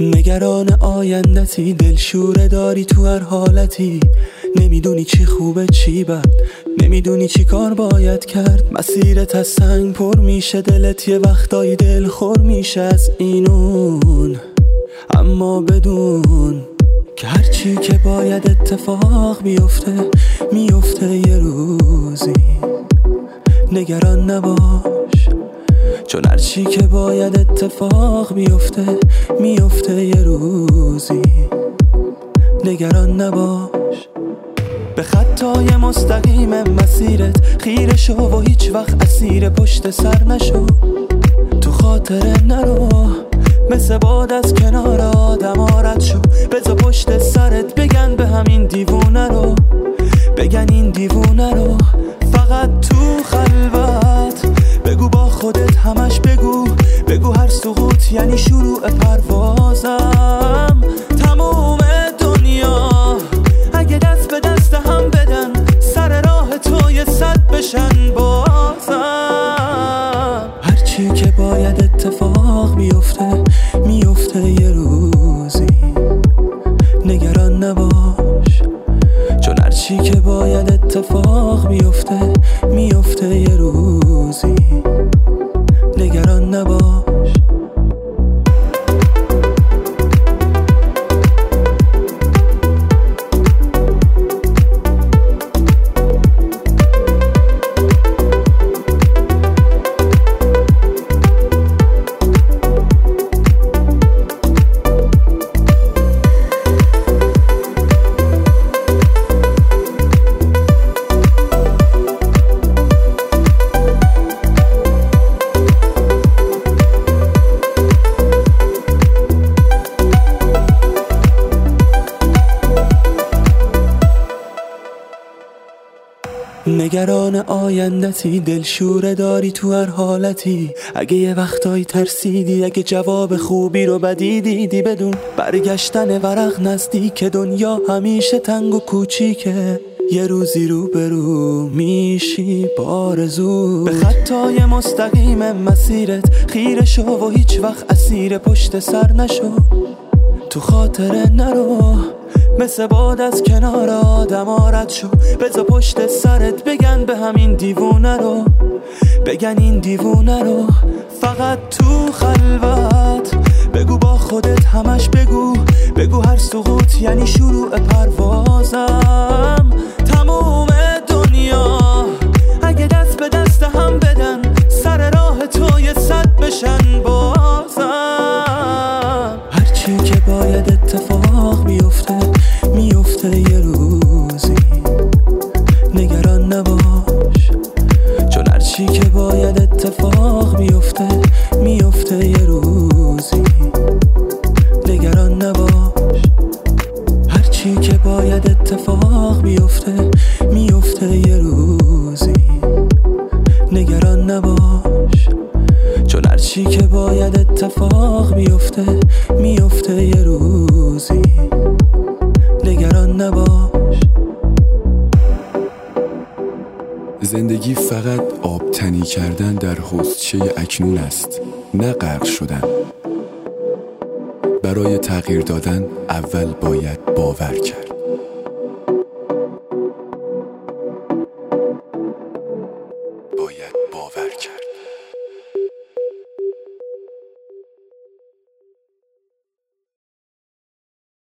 نگران آیندتی دلشوره داری تو هر حالتی. نمی‌دونی چی خوبه چی بد. نمی‌دونی چی کار باید کرد. مسیرت از سنگ پر میشه دلت یه وقتایی دل خور میشه از اینون. اما بدون که هرچی که باید اتفاق بیفته میفته یه روزی. نگران نباش. چون هرچی که باید اتفاق بیفته میفته یه روزی. نگران نباش. به خطای مستقیم مسیرت خیره شو و هیچ وقت اسیر پشت سر نشو. تو خاطر نرو. مثل باد از کنار آدم آرد شو. بزا پشت سرت بگن به همین دیوونه رو. بگن این دیوونه رو. فقط تو خلوت یعنی شروع پروازم. تموم دنیا. اگه دست به دست هم بدن سر راه تو یه صد بشن بازم. هرچی که باید اتفاق بیفته میفته یه روزی. نگران نباش. چون هرچی که باید اتفاق میفته نگران آیندتی دلشوره داری تو هر حالتی. اگه یه وقتایی ترسیدی اگه جواب خوبی رو بدی دیدی بدون. برگشتن ورق نزدیک دنیا همیشه تنگ و کوچیکه. یه روزی رو برو میشی بارزو به خطای مستقیم مسیرت خیره شو و هیچ وقت اسیر پشت سر نشو. تو خاطر نرو. مثل باد از کنار آدم آرد شو. بزا پشت سرت بگن به همین دیوونه رو. بگن این دیوونه رو. فقط تو خلوت. بگو با خودت همش بگو. بگو هر سقوط یعنی شروع پروازم. تموم دنیا. اگه دست به دست هم بدن سر راه تو یه صد بشن. بازم اتفاق میفته میفته یه روزی. نگران نباش. زندگی فقط آب تنی کردن در حوزچه اکنون است نه غرق شدن. برای تغییر دادن اول باید باور کرد. باید باور کرد.